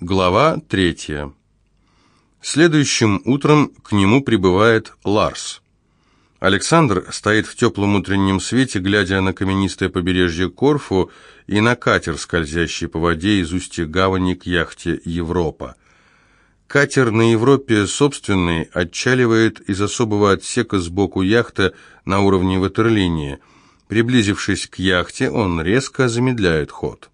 Глава третья. Следующим утром к нему прибывает Ларс. Александр стоит в теплом утреннем свете, глядя на каменистое побережье Корфу и на катер, скользящий по воде из устья гавани к яхте «Европа». Катер на Европе собственный отчаливает из особого отсека сбоку яхты на уровне ватерлинии. Приблизившись к яхте, он резко замедляет ход.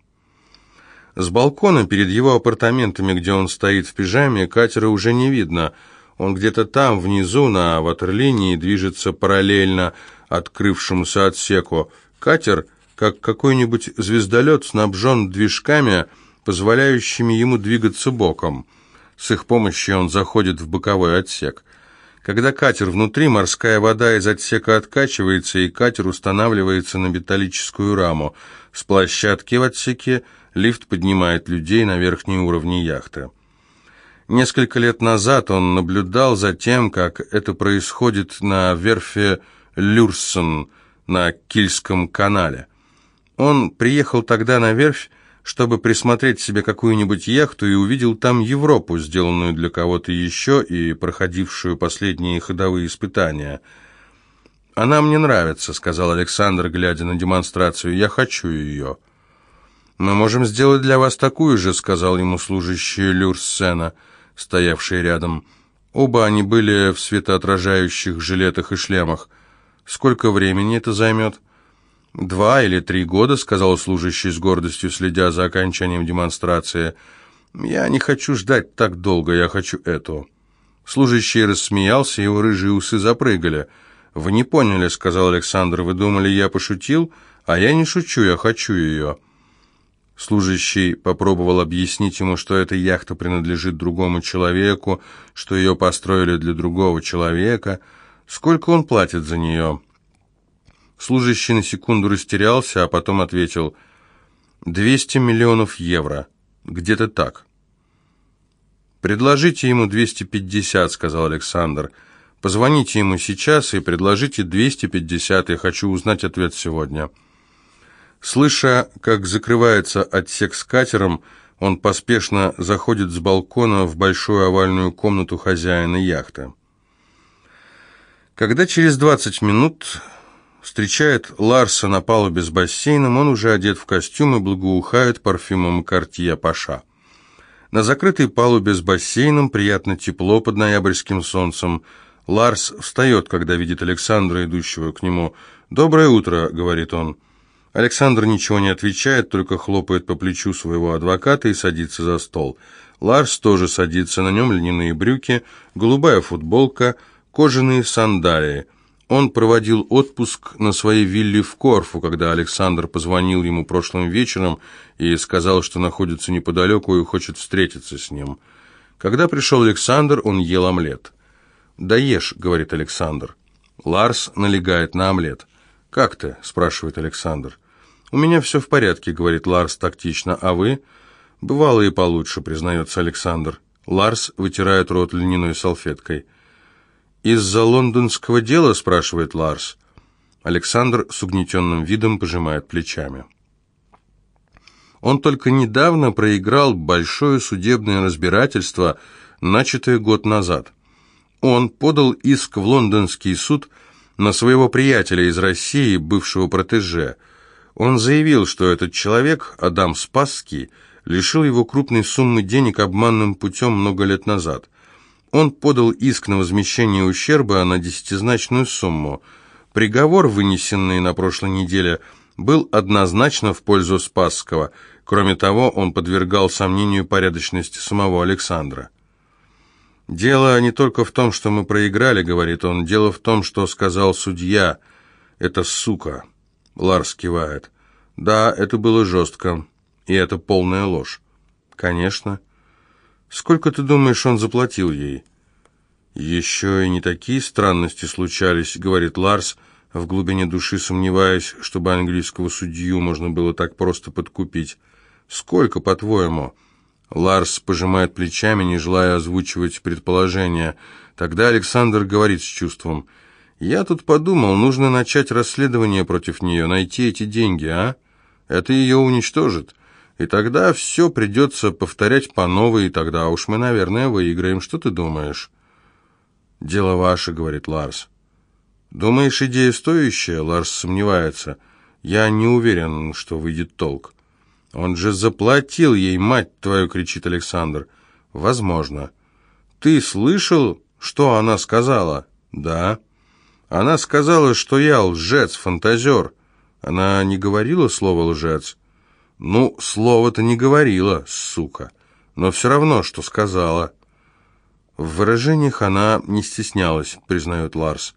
С балкона перед его апартаментами, где он стоит в пижаме, катера уже не видно. Он где-то там, внизу, на ватерлинии, движется параллельно открывшемуся отсеку. Катер, как какой-нибудь звездолет, снабжен движками, позволяющими ему двигаться боком. С их помощью он заходит в боковой отсек. Когда катер внутри, морская вода из отсека откачивается, и катер устанавливается на металлическую раму. С площадки в отсеке лифт поднимает людей на верхние уровни яхты. Несколько лет назад он наблюдал за тем, как это происходит на верфи Люрсон на Кильском канале. Он приехал тогда на верфь, чтобы присмотреть себе какую-нибудь яхту и увидел там Европу, сделанную для кого-то еще и проходившую последние ходовые испытания. «Она мне нравится», — сказал Александр, глядя на демонстрацию. «Я хочу ее». «Мы можем сделать для вас такую же», — сказал ему служащий Люрсена, стоявший рядом. Оба они были в светоотражающих жилетах и шлемах. «Сколько времени это займет?» «Два или три года», — сказал служащий с гордостью, следя за окончанием демонстрации. «Я не хочу ждать так долго, я хочу эту». Служащий рассмеялся, его рыжие усы запрыгали. «Вы не поняли», — сказал Александр, — «вы думали, я пошутил? А я не шучу, я хочу ее». Служащий попробовал объяснить ему, что эта яхта принадлежит другому человеку, что ее построили для другого человека. Сколько он платит за нее? Служащий на секунду растерялся, а потом ответил «200 миллионов евро. Где-то так». «Предложите ему 250», — сказал Александр. «Позвоните ему сейчас и предложите 250, я хочу узнать ответ сегодня». Слыша, как закрывается отсек с катером, он поспешно заходит с балкона в большую овальную комнату хозяина яхты. Когда через 20 минут встречает Ларса на палубе с бассейном, он уже одет в костюм и благоухает парфюмом Картье Паша. На закрытой палубе с бассейном приятно тепло под ноябрьским солнцем. Ларс встает, когда видит Александра, идущего к нему. «Доброе утро», — говорит он. Александр ничего не отвечает, только хлопает по плечу своего адвоката и садится за стол. Ларс тоже садится, на нем льняные брюки, голубая футболка, кожаные сандалии — он проводил отпуск на своей вилле в Корфу, когда Александр позвонил ему прошлым вечером и сказал, что находится неподалеку и хочет встретиться с ним. Когда пришел Александр, он ел омлет. «Да ешь», — говорит Александр. Ларс налегает на омлет. «Как ты?» — спрашивает Александр. «У меня все в порядке», — говорит Ларс тактично. «А вы?» «Бывало и получше», — признается Александр. Ларс вытирает рот льняной салфеткой. «Из-за лондонского дела?» – спрашивает Ларс. Александр с угнетенным видом пожимает плечами. Он только недавно проиграл большое судебное разбирательство, начатое год назад. Он подал иск в лондонский суд на своего приятеля из России, бывшего протеже. Он заявил, что этот человек, Адам Спасский, лишил его крупной суммы денег обманным путем много лет назад. Он подал иск на возмещение ущерба на десятизначную сумму. Приговор, вынесенный на прошлой неделе, был однозначно в пользу Спасского. Кроме того, он подвергал сомнению порядочности самого Александра. «Дело не только в том, что мы проиграли», — говорит он, — «дело в том, что сказал судья. Это сука». Ларс кивает. «Да, это было жестко, и это полная ложь». «Конечно». Сколько, ты думаешь, он заплатил ей?» «Еще и не такие странности случались», — говорит Ларс, в глубине души сомневаясь, чтобы английского судью можно было так просто подкупить. «Сколько, по-твоему?» Ларс пожимает плечами, не желая озвучивать предположения. Тогда Александр говорит с чувством. «Я тут подумал, нужно начать расследование против нее, найти эти деньги, а? Это ее уничтожит. И тогда все придется повторять по новой, и тогда уж мы, наверное, выиграем. Что ты думаешь?» «Дело ваше», — говорит Ларс. «Думаешь, идея стоящая?» — Ларс сомневается. «Я не уверен, что выйдет толк». «Он же заплатил ей, мать твою!» — кричит Александр. «Возможно». «Ты слышал, что она сказала?» «Да». «Она сказала, что я лжец, фантазер». Она не говорила слово «лжец»? «Ну, слово-то не говорила, сука. Но все равно, что сказала». В выражениях она не стеснялась, признает Ларс.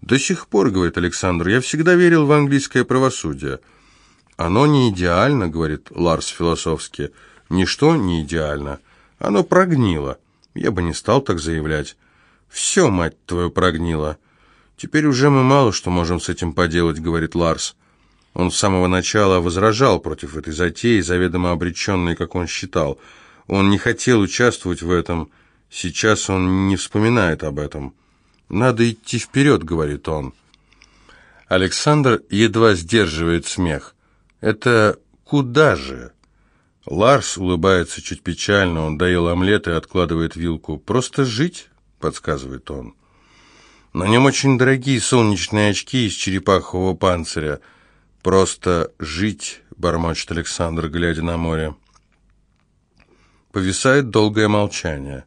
«До сих пор, — говорит Александр, — я всегда верил в английское правосудие». «Оно не идеально», — говорит Ларс философски. «Ничто не идеально. Оно прогнило. Я бы не стал так заявлять. Все, мать твою, прогнило. Теперь уже мы мало что можем с этим поделать», — говорит Ларс. Он с самого начала возражал против этой затеи, заведомо обреченной, как он считал. Он не хотел участвовать в этом. Сейчас он не вспоминает об этом. «Надо идти вперед», — говорит он. Александр едва сдерживает смех. «Это куда же?» Ларс улыбается чуть печально, он доел омлет и откладывает вилку. «Просто жить?» — подсказывает он. На нем очень дорогие солнечные очки из черепахового панциря. «Просто жить», — бормочет Александр, глядя на море. Повисает долгое молчание.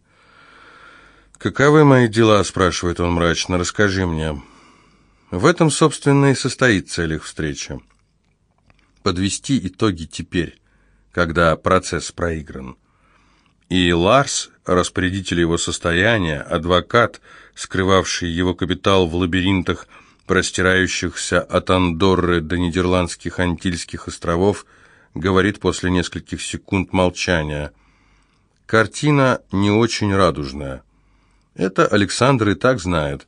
«Каковы мои дела?» — спрашивает он мрачно. «Расскажи мне». В этом, собственно, и состоит цель их встречи подвести итоги теперь, когда процесс проигран. И Ларс, распорядитель его состояния, адвокат, скрывавший его капитал в лабиринтах, простирающихся от Андорры до Нидерландских Антильских островов, говорит после нескольких секунд молчания. Картина не очень радужная. Это Александр и так знает.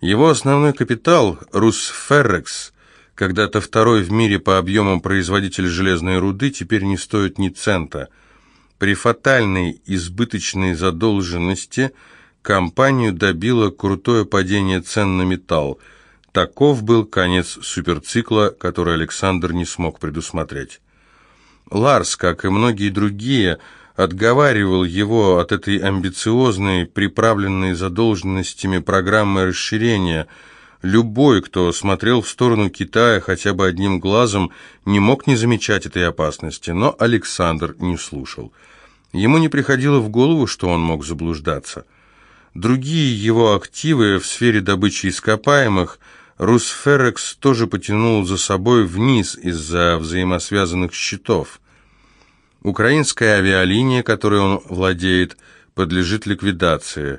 Его основной капитал, Русферрекс, когда-то второй в мире по объемам производитель железной руды теперь не стоит ни цента. При фатальной избыточной задолженности компанию добило крутое падение цен на металл. Таков был конец суперцикла, который Александр не смог предусмотреть. Ларс, как и многие другие, отговаривал его от этой амбициозной, приправленной задолженностями программы расширения – Любой, кто смотрел в сторону Китая хотя бы одним глазом, не мог не замечать этой опасности, но Александр не слушал. Ему не приходило в голову, что он мог заблуждаться. Другие его активы в сфере добычи ископаемых Русферекс тоже потянул за собой вниз из-за взаимосвязанных счетов. Украинская авиалиния, которой он владеет, подлежит ликвидации.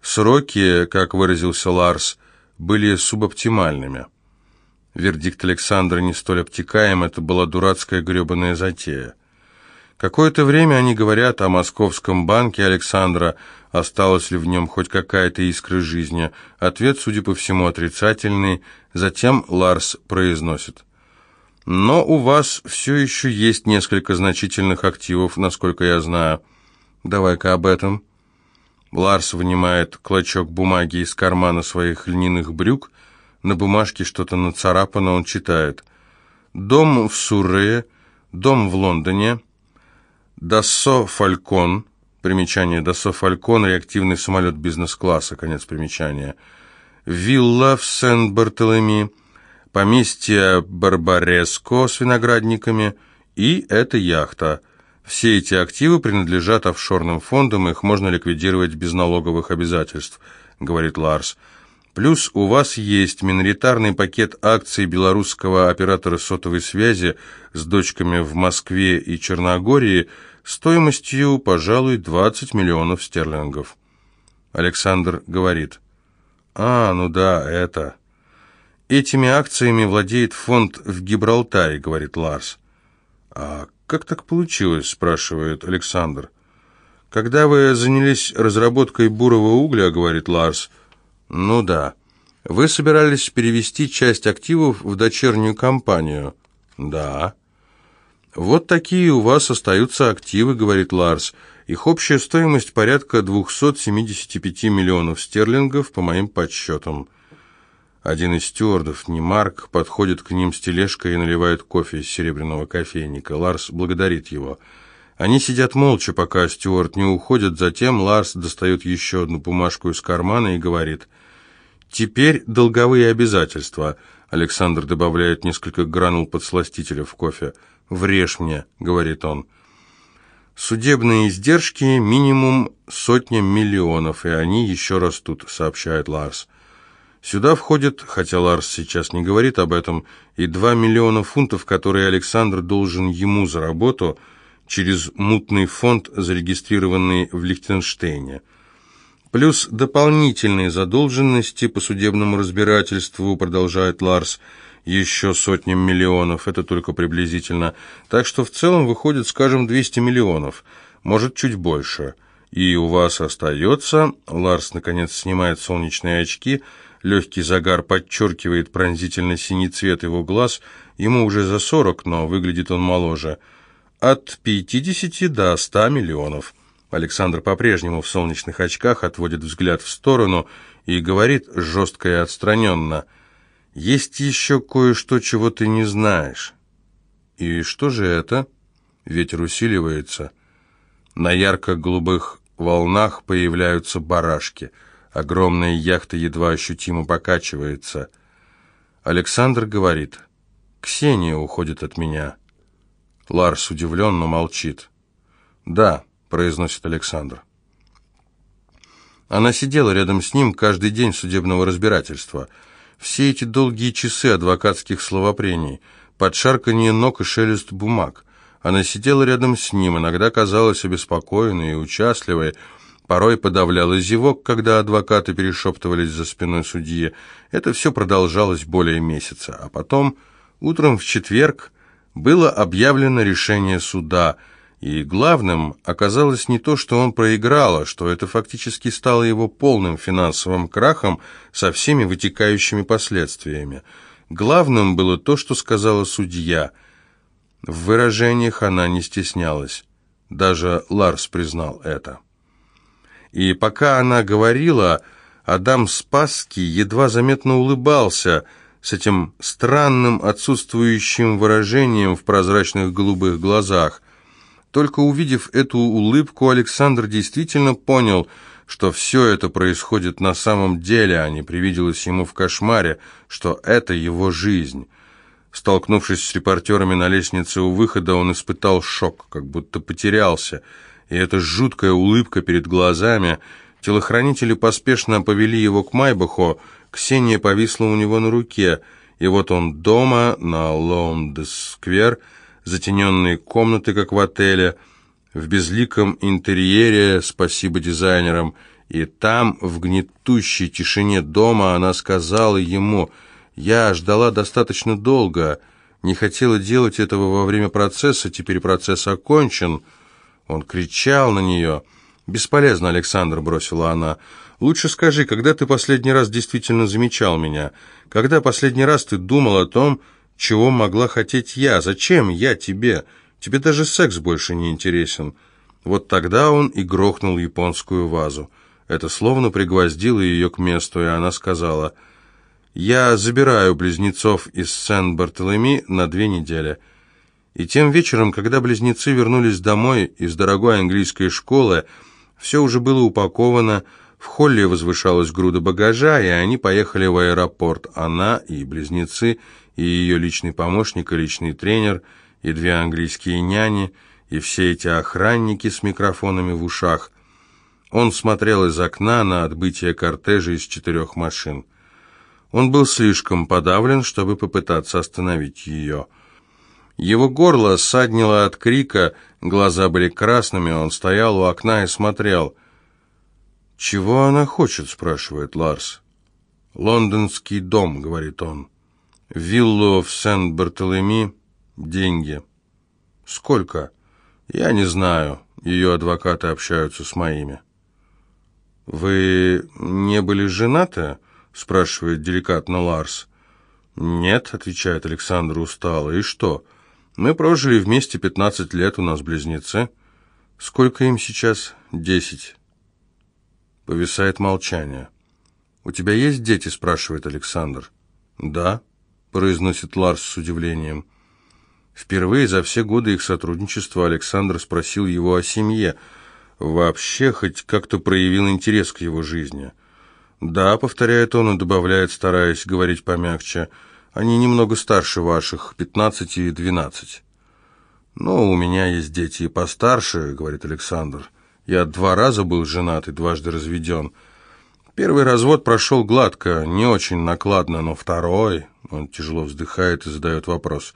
Сроки, как выразился Ларс, были субоптимальными. Вердикт Александра не столь обтекаем, это была дурацкая гребаная затея. Какое-то время они говорят о московском банке Александра, осталась ли в нем хоть какая-то искра жизни. Ответ, судя по всему, отрицательный. Затем Ларс произносит. «Но у вас все еще есть несколько значительных активов, насколько я знаю. Давай-ка об этом». Ларс вынимает клочок бумаги из кармана своих льняных брюк. На бумажке что-то нацарапано, он читает. «Дом в Сурре, дом в Лондоне,Дассо Фалькон». Примечание Dasso Фалькон, реактивный самолет бизнес-класса, конец примечания. Вилла в Сен-Бартолеми, поместье Барбареско с виноградниками и эта яхта – все эти активы принадлежат офшорным фондам, их можно ликвидировать без налоговых обязательств, говорит Ларс. Плюс у вас есть миноритарный пакет акций белорусского оператора сотовой связи с дочками в Москве и Черногории стоимостью, пожалуй, 20 миллионов стерлингов. Александр говорит. «А, ну да, это...» «Этими акциями владеет фонд в Гибралтаре», — говорит Ларс. «А «Как так получилось?» – спрашивает Александр. «Когда вы занялись разработкой бурого угля, — говорит Ларс, — ну да, вы собирались перевести часть активов в дочернюю компанию?» «Да». «Вот такие у вас остаются активы, — говорит Ларс, — их общая стоимость порядка 275 миллионов стерлингов, по моим подсчетам». Один из стюардов, не Марк, подходит к ним с тележкой и наливает кофе из серебряного кофейника. Ларс благодарит его. Они сидят молча, пока стюард не уходит. Затем Ларс достает еще одну бумажку из кармана и говорит «Теперь долговые обязательства». Александр добавляет несколько гранул подсластителя в кофе. «Врежь мне», — говорит он. «Судебные издержки минимум сотня миллионов, и они еще растут», — сообщает Ларс. Сюда входит, хотя Ларс сейчас не говорит об этом, и 2 миллиона фунтов, которые Александр должен ему за работу через мутный фонд, зарегистрированный в Лихтенштейне. Плюс дополнительные задолженности по судебному разбирательству, продолжает Ларс, еще сотням миллионов, это только приблизительно. Так что в целом выходит, скажем, 200 миллионов, может, чуть больше. И у вас остается, Ларс наконец снимает солнечные очки, легкий загар подчеркивает пронзительно синий цвет его глаз, ему уже за 40, но выглядит он моложе, от 50 до 100 миллионов. Александр по-прежнему в солнечных очках отводит взгляд в сторону и говорит жестко и отстраненно. «Есть еще кое-что, чего ты не знаешь». «И что же это?» Ветер усиливается. На ярко-голубых волнах появляются барашки. Огромная яхта едва ощутимо покачивается. Александр говорит, «Ксения уходит от меня». Ларс удивленно молчит. «Да», произносит Александр. Она сидела рядом с ним каждый день судебного разбирательства. Все эти долгие часы адвокатских словопрений, подшарканье ног и шелест бумаг. Она сидела рядом с ним, иногда казалась обеспокоенной и участливой, порой подавляла зевок, когда адвокаты перешептывались за спиной судьи. Это все продолжалось более месяца. А потом, утром в четверг, было объявлено решение суда – и главным оказалось не то, что он проиграл, а что это фактически стало его полным финансовым крахом со всеми вытекающими последствиями. Главным было то, что сказала судья. В выражениях она не стеснялась. Даже Ларс признал это. И пока она говорила, Адам Спасский едва заметно улыбался с этим странным отсутствующим выражением в прозрачных голубых глазах – только увидев эту улыбку, Александр действительно понял, что все это происходит на самом деле, а не привиделось ему в кошмаре, что это его жизнь. Столкнувшись с репортерами на лестнице у выхода, он испытал шок, как будто потерялся, и эта жуткая улыбка перед глазами... Телохранители поспешно повели его к Майбаху, Ксения повисла у него на руке, и вот он дома, на Лоунд-сквер, затененные комнаты, как в отеле, в безликом интерьере, спасибо дизайнерам, и там, в гнетущей тишине дома, она сказала ему, «Я ждала достаточно долго, не хотела делать этого во время процесса, теперь процесс окончен». Он кричал на нее. «Бесполезно, Александр», — бросила она. «Лучше скажи, когда ты последний раз действительно замечал меня? Когда последний раз ты думал о том, чего могла хотеть я? Зачем я тебе? Тебе даже секс больше не интересен. Вот тогда он и грохнул японскую вазу. Это словно пригвоздило ее к месту, и она сказала, «Я забираю близнецов из Сен-Бартолеми на две недели». И тем вечером, когда близнецы вернулись домой из дорогой английской школы, все уже было упаковано, в холле возвышалась груда багажа, и они поехали в аэропорт, она и близнецы, и ее личный помощник, и личный тренер, и две английские няни, и все эти охранники с микрофонами в ушах. Он смотрел из окна на отбытие кортежа из четырех машин. Он был слишком подавлен, чтобы попытаться остановить ее. Его горло саднило от крика, глаза были красными, он стоял у окна и смотрел. «Чего она хочет?» – спрашивает Ларс. «Лондонский дом», – говорит он. Виллу в Сен-Бартолеми. Деньги. Сколько? Я не знаю. Ее адвокаты общаются с моими. Вы не были женаты? Спрашивает деликатно Ларс. Нет, отвечает Александр устало. И что? Мы прожили вместе 15 лет, у нас близнецы. Сколько им сейчас? Десять. Повисает молчание. «У тебя есть дети?» – спрашивает Александр. «Да», – произносит Ларс с удивлением. Впервые за все годы их сотрудничества Александр спросил его о семье, вообще хоть как-то проявил интерес к его жизни. «Да», — повторяет он и добавляет, стараясь говорить помягче, «они немного старше ваших, пятнадцать и двенадцать». «Ну, у меня есть дети и постарше», — говорит Александр. «Я два раза был женат и дважды разведен». Первый развод прошел гладко, не очень накладно, но второй... Он тяжело вздыхает и задает вопрос.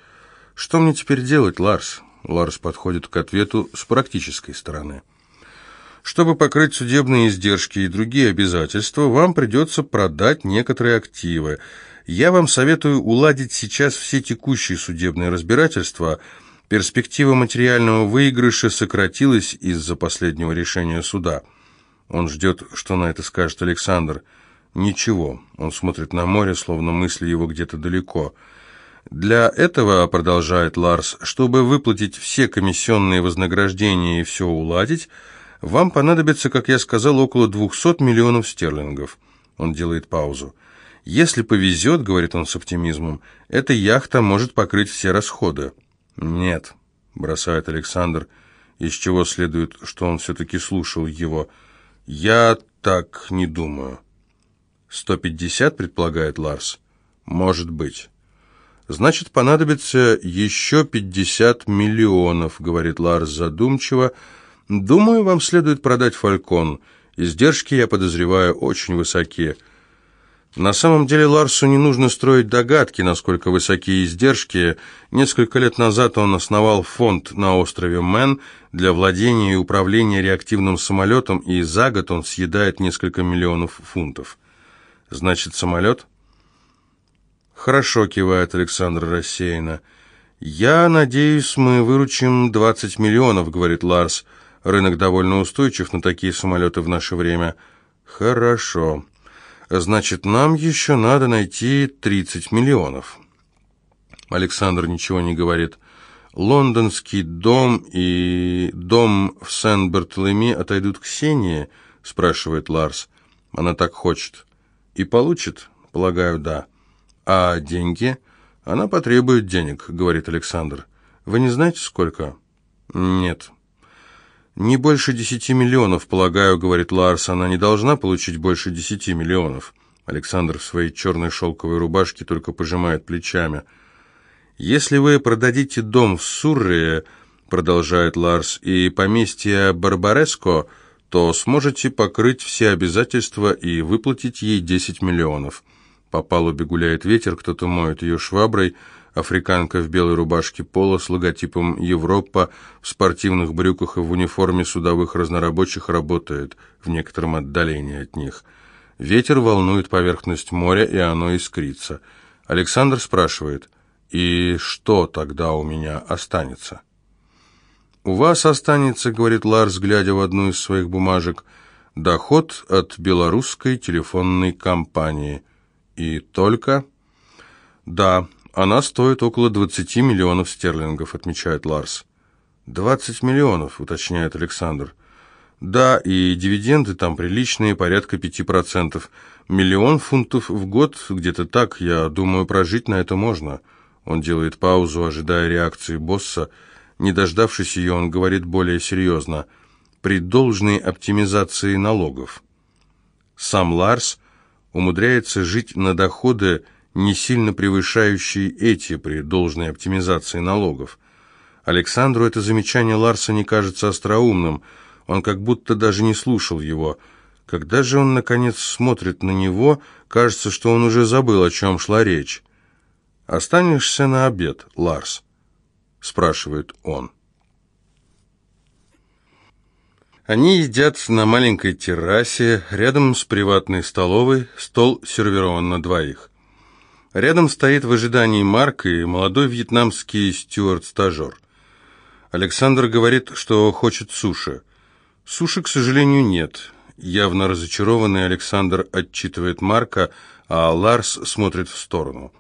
«Что мне теперь делать, Ларс?» Ларс подходит к ответу с практической стороны. Чтобы покрыть судебные издержки и другие обязательства, вам придется продать некоторые активы. Я вам советую уладить сейчас все текущие судебные разбирательства. Перспектива материального выигрыша сократилась из-за последнего решения суда. Он ждет, что на это скажет Александр. Ничего. Он смотрит на море, словно мысли его где-то далеко. Для этого, продолжает Ларс, чтобы выплатить все комиссионные вознаграждения и все уладить, вам понадобится, как я сказал, около 200 миллионов стерлингов. Он делает паузу. Если повезет, говорит он с оптимизмом, эта яхта может покрыть все расходы. Нет, бросает Александр, из чего следует, что он все-таки слушал его. Я так не думаю. 150, предполагает Ларс. Может быть. Значит, понадобится еще 50 миллионов, говорит Ларс задумчиво. Думаю, вам следует продать «Фалькон». Издержки, я подозреваю, очень высоки. На самом деле Ларсу не нужно строить догадки, насколько высоки издержки. Несколько лет назад он основал фонд на острове Мэн для владения и управления реактивным самолетом, и за год он съедает несколько миллионов фунтов. Значит, самолет? «Хорошо», — кивает Александр рассеянно. «Я надеюсь, мы выручим 20 миллионов», — говорит Ларс. «Рынок довольно устойчив на такие самолеты в наше время». «Хорошо. Значит, нам еще надо найти 30 миллионов». Александр ничего не говорит. «Лондонский дом и дом в Сен-Бартолеми отойдут Ксении?» — спрашивает Ларс. «Она так хочет». «И получит?» «Полагаю, да». «А деньги?» «Она потребует денег», — говорит Александр. «Вы не знаете, сколько?» «Нет». «Не больше десяти миллионов, полагаю», — говорит Ларс. «Она не должна получить больше десяти миллионов». Александр в своей черной шелковой рубашке только пожимает плечами. «Если вы продадите дом в Сурре, — продолжает Ларс, — и поместье Барбареско, то сможете покрыть все обязательства и выплатить ей десять миллионов». По палубе гуляет ветер, кто-то моет ее шваброй. Африканка в белой рубашке пола с логотипом «Европа» в спортивных брюках и в униформе судовых разнорабочих работает в некотором отдалении от них. Ветер волнует поверхность моря, и оно искрится. Александр спрашивает, «И что тогда у меня останется?» «У вас останется, — говорит Ларс, глядя в одну из своих бумажек, — доход от белорусской телефонной компании». «И только?» «Да, она стоит около 20 миллионов стерлингов», — отмечает Ларс. «20 миллионов», — уточняет Александр. «Да, и дивиденды там приличные, порядка 5%. Миллион фунтов в год, где-то так, я думаю, прожить на это можно». Он делает паузу, ожидая реакции босса. Не дождавшись ее, он говорит более серьезно. «При должной оптимизации налогов». Сам Ларс умудряется жить на доходы, не сильно превышающие эти при должной оптимизации налогов. Александру это замечание Ларса не кажется остроумным, он как будто даже не слушал его. Когда же он, наконец, смотрит на него, кажется, что он уже забыл, о чем шла речь. «Останешься на обед, Ларс?» – спрашивает он. Они едят на маленькой террасе, рядом с приватной столовой, стол сервирован на двоих. Рядом стоит в ожидании Марк и молодой вьетнамский стюард-стажер. Александр говорит, что хочет суши. Суши, к сожалению, нет. Явно разочарованный Александр отчитывает Марка, а Ларс смотрит в сторону.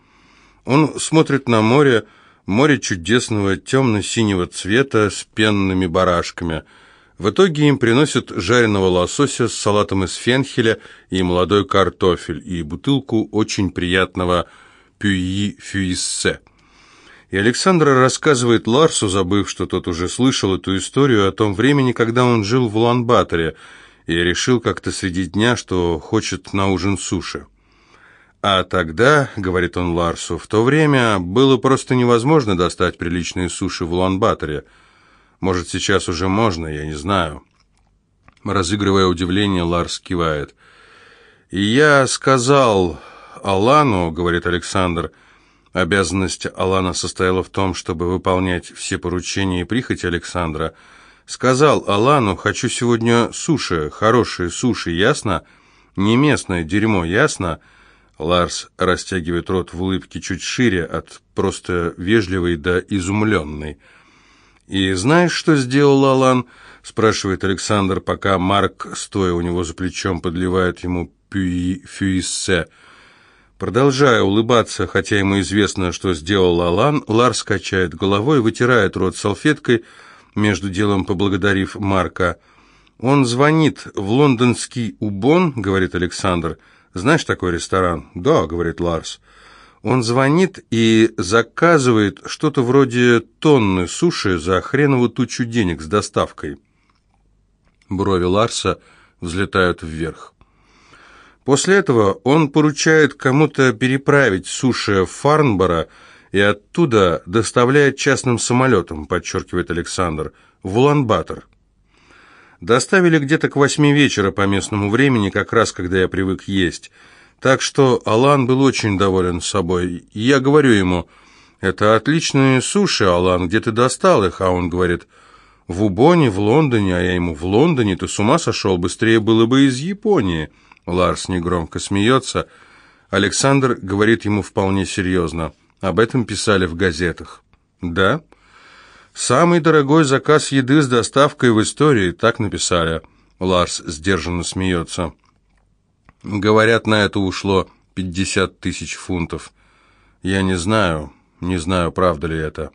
Он смотрит на море, море чудесного темно-синего цвета с пенными барашками – В итоге им приносят жареного лосося с салатом из фенхеля и молодой картофель, и бутылку очень приятного пюи фюиссе. И Александр рассказывает Ларсу, забыв, что тот уже слышал эту историю о том времени, когда он жил в Улан-Баторе, и решил как-то среди дня, что хочет на ужин суши. А тогда, говорит он Ларсу, в то время было просто невозможно достать приличные суши в Улан-Баторе. Может, сейчас уже можно, я не знаю. Разыгрывая удивление, Ларс кивает. «И я сказал Алану, — говорит Александр, — Обязанность Алана состояла в том, чтобы выполнять все поручения и прихоти Александра. Сказал Алану, хочу сегодня суши, хорошие суши, ясно? Не местное дерьмо, ясно? Ларс растягивает рот в улыбке чуть шире, от просто вежливой до изумленной. «И знаешь, что сделал Алан?» – спрашивает Александр, пока Марк, стоя у него за плечом, подливает ему пюи фюиссе – Продолжая улыбаться, хотя ему известно, что сделал Алан, Ларс качает головой, вытирает рот салфеткой, между делом поблагодарив Марка. «Он звонит в лондонский Убон», — говорит Александр. «Знаешь такой ресторан?» «Да», — говорит Ларс. Он звонит и заказывает что-то вроде тонны суши за хренову тучу денег с доставкой. Брови Ларса взлетают вверх. После этого он поручает кому-то переправить суши в Фарнборо и оттуда доставляет частным самолетом, подчеркивает Александр, в Улан-Батор. Доставили где-то к восьми вечера по местному времени, как раз когда я привык есть. Так что Алан был очень доволен собой. я говорю ему, «Это отличные суши, Алан, где ты достал их?» А он говорит, «В Убоне, в Лондоне». А я ему, «В Лондоне? Ты с ума сошел? Быстрее было бы из Японии». Ларс негромко смеется. Александр говорит ему вполне серьезно. Об этом писали в газетах. «Да?» «Самый дорогой заказ еды с доставкой в истории», так написали. Ларс сдержанно смеется. «Говорят, на это ушло пятьдесят тысяч фунтов. Я не знаю, не знаю, правда ли это».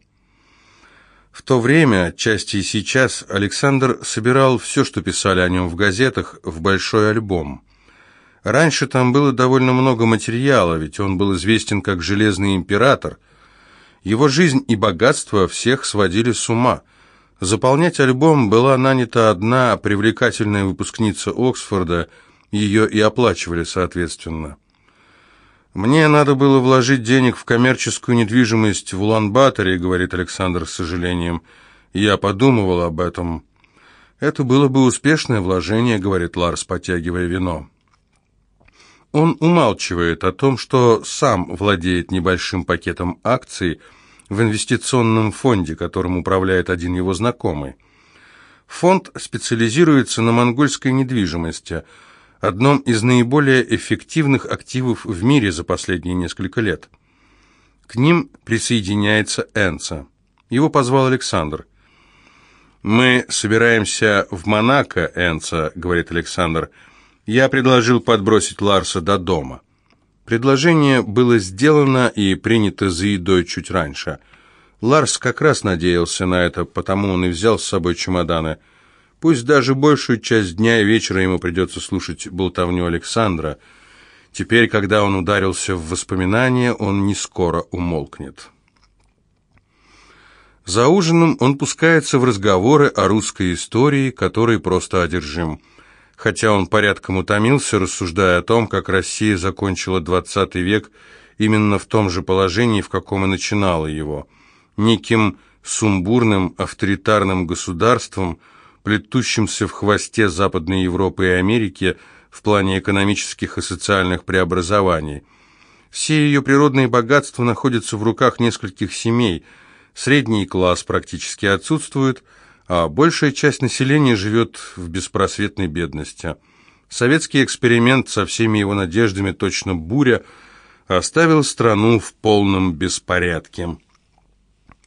В то время, части и сейчас, Александр собирал все, что писали о нем в газетах, в большой альбом. Раньше там было довольно много материала, ведь он был известен как Железный Император. Его жизнь и богатство всех сводили с ума. Заполнять альбом была нанята одна привлекательная выпускница Оксфорда, ее и оплачивали соответственно. «Мне надо было вложить денег в коммерческую недвижимость в Улан-Баторе», говорит Александр с сожалением. «Я подумывал об этом». «Это было бы успешное вложение», — говорит Ларс, потягивая вино. Он умалчивает о том, что сам владеет небольшим пакетом акций в инвестиционном фонде, которым управляет один его знакомый. Фонд специализируется на монгольской недвижимости, одном из наиболее эффективных активов в мире за последние несколько лет. К ним присоединяется Энца. Его позвал Александр. «Мы собираемся в Монако, Энца», — говорит Александр, — я предложил подбросить Ларса до дома. Предложение было сделано и принято за едой чуть раньше. Ларс как раз надеялся на это, потому он и взял с собой чемоданы. Пусть даже большую часть дня и вечера ему придется слушать болтовню Александра. Теперь, когда он ударился в воспоминания, он не скоро умолкнет. За ужином он пускается в разговоры о русской истории, которой просто одержим хотя он порядком утомился, рассуждая о том, как Россия закончила XX век именно в том же положении, в каком и начинала его, неким сумбурным авторитарным государством, плетущимся в хвосте Западной Европы и Америки в плане экономических и социальных преобразований. Все ее природные богатства находятся в руках нескольких семей, средний класс практически отсутствует – а большая часть населения живет в беспросветной бедности. Советский эксперимент со всеми его надеждами, точно буря, оставил страну в полном беспорядке.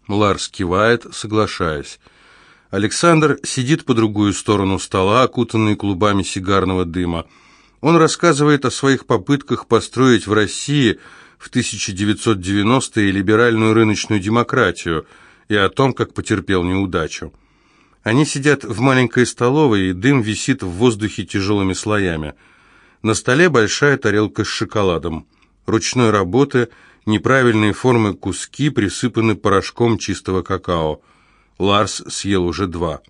Ларс кивает, соглашаясь. Александр сидит по другую сторону стола, окутанный клубами сигарного дыма. Он рассказывает о своих попытках построить в России в 1990-е либеральную рыночную демократию и о том, как потерпел неудачу. Они сидят в маленькой столовой, и дым висит в воздухе тяжелыми слоями. На столе большая тарелка с шоколадом. Ручной работы, неправильные формы куски присыпаны порошком чистого какао. Ларс съел уже два.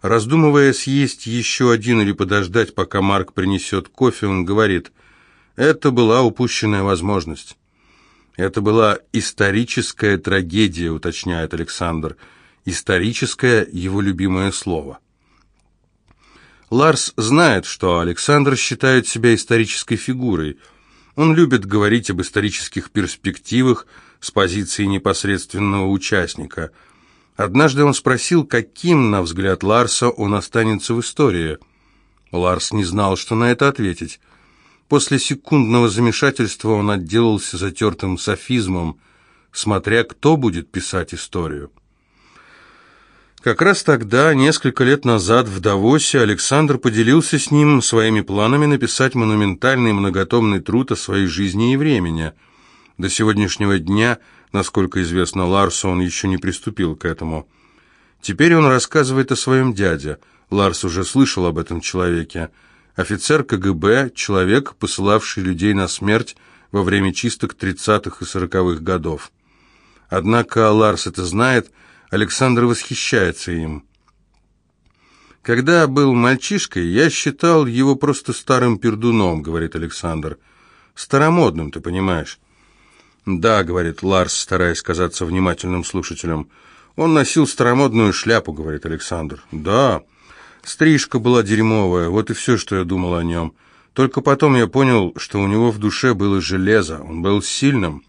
Раздумывая, съесть еще один или подождать, пока Марк принесет кофе, он говорит, «Это была упущенная возможность». «Это была историческая трагедия», — уточняет Александр, — Историческое – его любимое слово. Ларс знает, что Александр считает себя исторической фигурой. Он любит говорить об исторических перспективах с позиции непосредственного участника. Однажды он спросил, каким, на взгляд Ларса, он останется в истории. Ларс не знал, что на это ответить. После секундного замешательства он отделался затертым софизмом, смотря кто будет писать историю. Как раз тогда, несколько лет назад, в Давосе, Александр поделился с ним своими планами написать монументальный многотомный труд о своей жизни и времени. До сегодняшнего дня, насколько известно Ларсу, он еще не приступил к этому. Теперь он рассказывает о своем дяде. Ларс уже слышал об этом человеке. Офицер КГБ, человек, посылавший людей на смерть во время чисток 30-х и 40-х годов. Однако Ларс это знает – Александр восхищается им. «Когда был мальчишкой, я считал его просто старым пердуном», — говорит Александр. «Старомодным, ты понимаешь». «Да», — говорит Ларс, стараясь казаться внимательным слушателем. «Он носил старомодную шляпу», — говорит Александр. «Да, стрижка была дерьмовая, вот и все, что я думал о нем. Только потом я понял, что у него в душе было железо, он был сильным».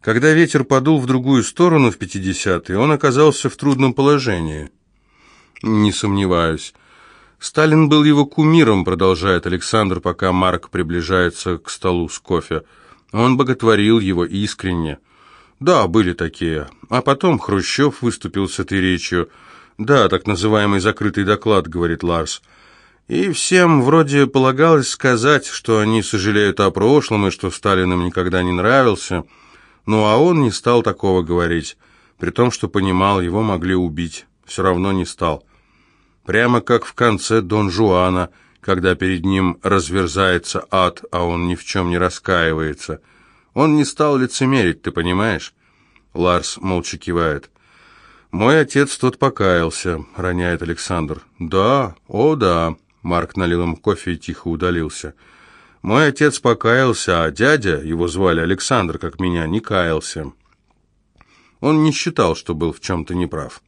Когда ветер подул в другую сторону в 50-е, он оказался в трудном положении. Не сомневаюсь. Сталин был его кумиром, продолжает Александр, пока Марк приближается к столу с кофе. Он боготворил его искренне. Да, были такие. А потом Хрущев выступил с этой речью. Да, так называемый закрытый доклад, говорит Ларс. И всем вроде полагалось сказать, что они сожалеют о прошлом и что Сталин им никогда не нравился. Ну, а он не стал такого говорить, при том, что понимал, его могли убить. Все равно не стал. Прямо как в конце Дон Жуана, когда перед ним разверзается ад, а он ни в чем не раскаивается. Он не стал лицемерить, ты понимаешь? Ларс молча кивает. «Мой отец тот покаялся», — роняет Александр. «Да, о да», — Марк налил им кофе и тихо удалился. «Да». Мой отец покаялся, а дядя, его звали Александр, как меня, не каялся. Он не считал, что был в чем-то неправ.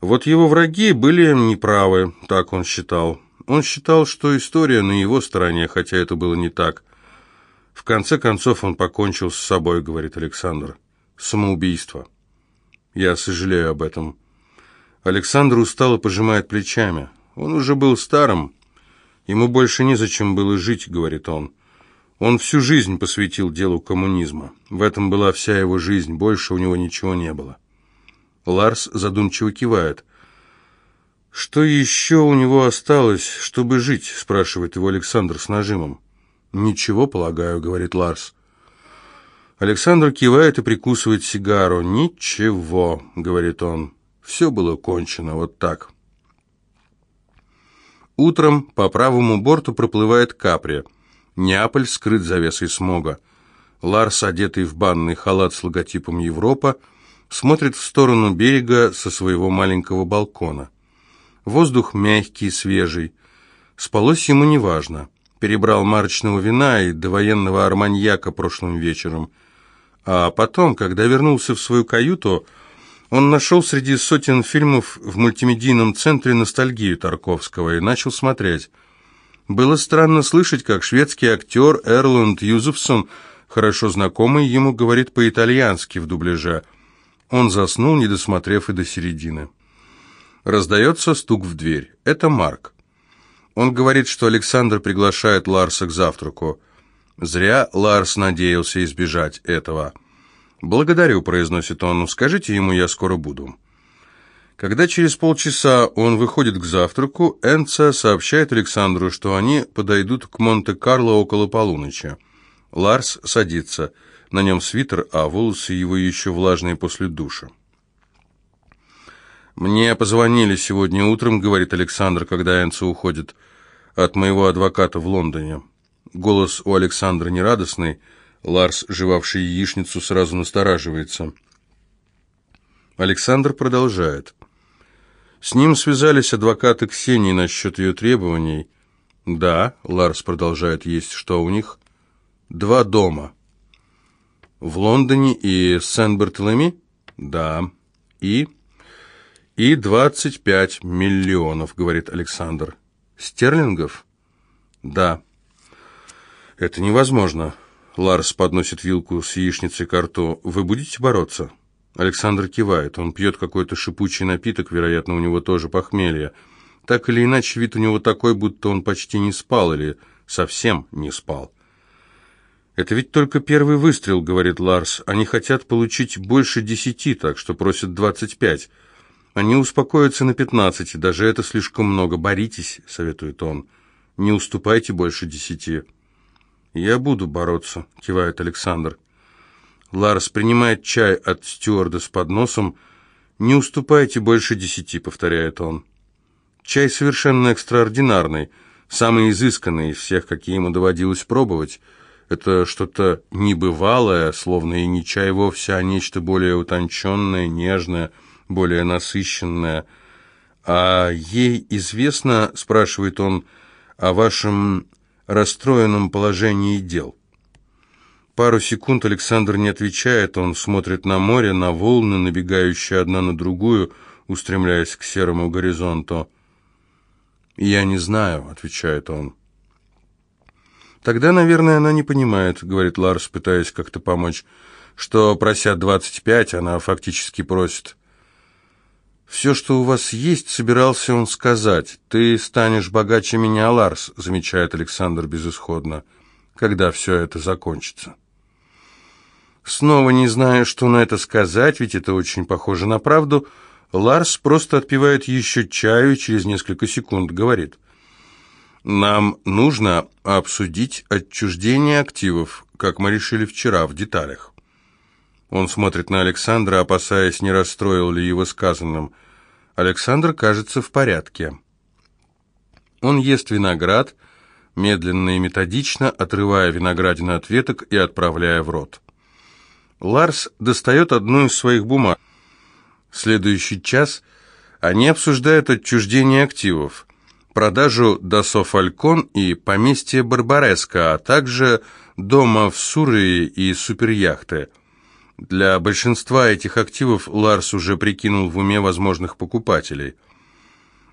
Вот его враги были неправы, так он считал. Он считал, что история на его стороне, хотя это было не так. В конце концов он покончил с собой, говорит Александр. Самоубийство. Я сожалею об этом. Александр устало пожимает плечами. Он уже был старым, Ему больше незачем было жить, говорит он. Он всю жизнь посвятил делу коммунизма. В этом была вся его жизнь, больше у него ничего не было. Ларс задумчиво кивает. «Что еще у него осталось, чтобы жить?» – спрашивает его Александр с нажимом. «Ничего, полагаю», – говорит Ларс. Александр кивает и прикусывает сигару. «Ничего», — говорит он. «Все было кончено, вот так». Утром по правому борту проплывает Капри. Неаполь скрыт завесой смога. Ларс, одетый в банный халат с логотипом «Европа», смотрит в сторону берега со своего маленького балкона. Воздух мягкий, свежий. Спалось ему неважно. Перебрал марочного вина и довоенного арманьяка прошлым вечером. А потом, когда вернулся в свою каюту, он нашел среди сотен фильмов в мультимедийном центре ностальгию Тарковского и начал смотреть. Было странно слышать, как шведский актер Эрланд Юзефсон, хорошо знакомый ему, говорит по-итальянски в дубляже. Он заснул, не досмотрев и до середины. Раздается стук в дверь. Это Марк. Он говорит, что Александр приглашает Ларса к завтраку. Зря Ларс надеялся избежать этого. «Благодарю», — произносит он, — «скажите ему, я скоро буду». Когда через полчаса он выходит к завтраку, Энца сообщает Александру, что они подойдут к Монте-Карло около полуночи. Ларс садится. На нем свитер, а волосы его еще влажные после душа. «Мне позвонили сегодня утром», — говорит Александр, когда Энцо уходит, — «от моего адвоката в Лондоне». Голос у Александра нерадостный. Ларс, жевавший яичницу, сразу настораживается. Александр продолжает. С ним связались адвокаты Ксении насчет ее требований. «Да», — Ларс продолжает есть, что у них? «Два дома». «В Лондоне и Сен-Бартолеми?» «Да». «И?» «И 25 миллионов», — говорит Александр. «Стерлингов?» «Да». «Это невозможно». Ларс подносит вилку с яичницей к рту. «Вы будете бороться?» Александр кивает. Он пьет какой-то шипучий напиток, вероятно, у него тоже похмелье. Так или иначе, вид у него такой, будто он почти не спал или совсем не спал. «Это ведь только первый выстрел», — говорит Ларс. «Они хотят получить больше десяти, так что просят двадцать пять. Они успокоятся на пятнадцати, даже это слишком много. Боритесь», — советует он. «Не уступайте больше десяти». «Я буду бороться», — кивает Александр. Ларс принимает чай от стюарда с подносом. «Не уступайте больше десяти», — повторяет он. Чай совершенно экстраординарный, самый изысканный из всех, какие ему доводилось пробовать. Это что-то небывалое, словно и не чай вовсе, а нечто более утонченное, нежное, более насыщенное. «А ей известно, — спрашивает он, — о вашем расстроенном положении дел?» Пару секунд Александр не отвечает, он смотрит на море, на волны, набегающие одна на другую, устремляясь к серому горизонту. «Я не знаю», — отвечает он. «Тогда, наверное, она не понимает», — говорит Ларс, пытаясь как-то помочь, «что, прося двадцать пять, она фактически просит». «Все, что у вас есть, собирался он сказать. Ты станешь богаче меня, Ларс», — замечает Александр безысходно, «когда все это закончится». Снова не зная, что на это сказать, ведь это очень похоже на правду, Ларс просто отпивает еще чаю и через несколько секунд говорит. «Нам нужно обсудить отчуждение активов, как мы решили вчера, в деталях». Он смотрит на Александра, опасаясь, не расстроил ли его сказанным. Александр кажется в порядке. Он ест виноград, медленно и методично, отрывая виноградину от веток и отправляя в рот. Ларс достает одну из своих бумаг. следующий час они обсуждают отчуждение активов, продажу Досо Фалькон и поместье Барбареско, а также дома в Суррее и суперяхты. Для большинства этих активов Ларс уже прикинул в уме возможных покупателей.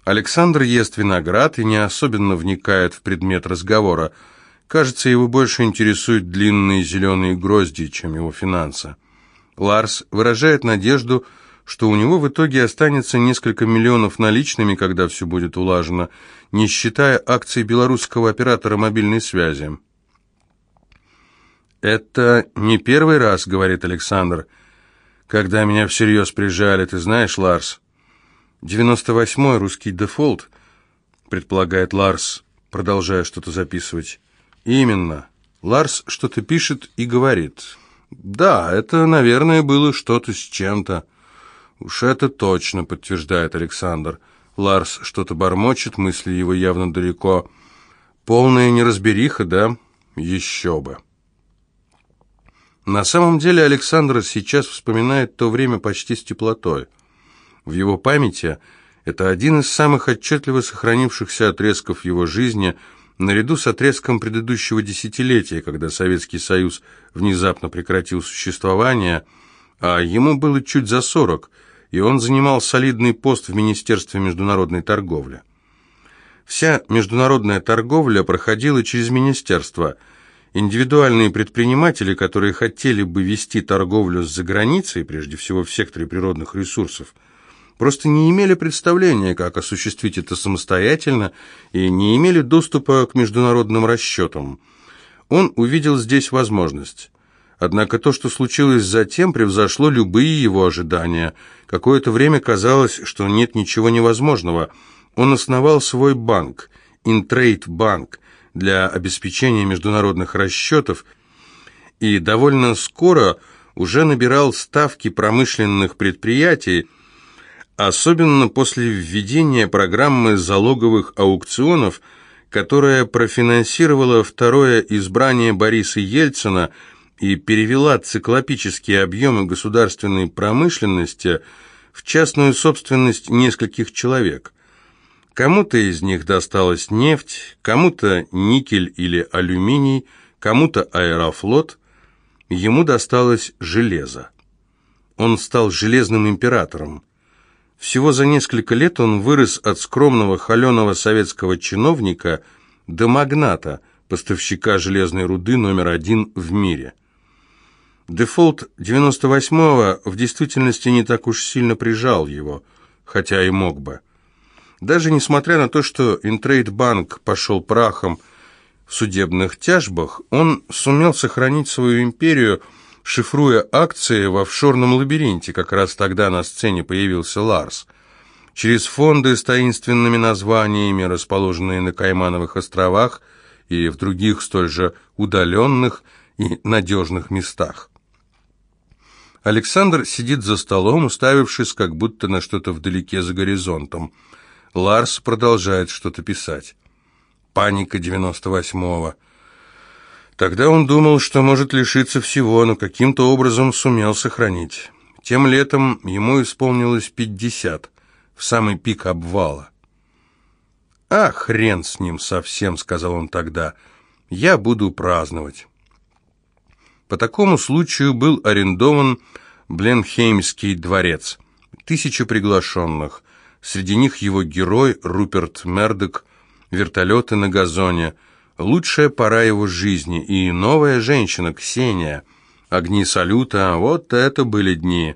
Александр ест виноград и не особенно вникает в предмет разговора – Кажется, его больше интересуют длинные зеленые грозди, чем его финансы. Ларс выражает надежду, что у него в итоге останется несколько миллионов наличными, когда все будет улажено, не считая акций белорусского оператора мобильной связи. «Это не первый раз», — говорит Александр, — «когда меня всерьез прижали, ты знаешь, Ларс?» «Девяносто восьмой русский дефолт», — предполагает Ларс, продолжая что-то записывать. «Именно. Ларс что-то пишет и говорит. Да, это, наверное, было что-то с чем-то». «Уж это точно», — подтверждает Александр. Ларс что-то бормочет, мысли его явно далеко. «Полная неразбериха, да? Еще бы». На самом деле Александр сейчас вспоминает то время почти с теплотой. В его памяти это один из самых отчетливо сохранившихся отрезков его жизни — наряду с отрезком предыдущего десятилетия, когда Советский Союз внезапно прекратил существование, а ему было чуть за сорок, и он занимал солидный пост в Министерстве международной торговли. Вся международная торговля проходила через министерство. Индивидуальные предприниматели, которые хотели бы вести торговлю с заграницей, прежде всего в секторе природных ресурсов, просто не имели представления, как осуществить это самостоятельно, и не имели доступа к международным расчетам. Он увидел здесь возможность. Однако то, что случилось затем, превзошло любые его ожидания. Какое-то время казалось, что нет ничего невозможного. Он основал свой банк, Интрейд банк, для обеспечения международных расчетов, и довольно скоро уже набирал ставки промышленных предприятий, Особенно после введения программы залоговых аукционов, которая профинансировала второе избрание Бориса Ельцина и перевела циклопические объемы государственной промышленности в частную собственность нескольких человек. Кому-то из них досталась нефть, кому-то никель или алюминий, кому-то Аэрофлот, ему досталось железо. Он стал железным императором. Всего за несколько лет он вырос от скромного холеного советского чиновника до магната, поставщика железной руды номер один в мире. Дефолт 98-го в действительности не так уж сильно прижал его, хотя и мог бы. Даже несмотря на то, что Интрейдбанк пошел прахом в судебных тяжбах, он сумел сохранить свою империю, шифруя акции в офшорном лабиринте. Как раз тогда на сцене появился Ларс. Через фонды с таинственными названиями, расположенные на Каймановых островах и в других столь же удаленных и надежных местах. Александр сидит за столом, уставившись как будто на что-то вдалеке за горизонтом – Ларс продолжает что-то писать. Паника 98-го. Тогда он думал, что может лишиться всего, но каким-то образом сумел сохранить. Тем летом ему исполнилось 50, в самый пик обвала. «А, хрен с ним совсем», — сказал он тогда, — «я буду праздновать». По такому случаю был арендован Бленхеймский дворец. Тысяча приглашенных. Среди них его герой Руперт Мердок, вертолеты на газоне, лучшая пора его жизни и новая женщина Ксения, огни салюта, вот это были дни.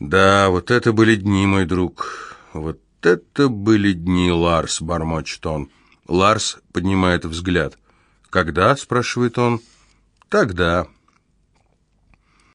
Да, вот это были дни, мой друг, вот это были дни, Ларс, бормочет он. Ларс поднимает взгляд. «Когда?» – спрашивает он. «Тогда».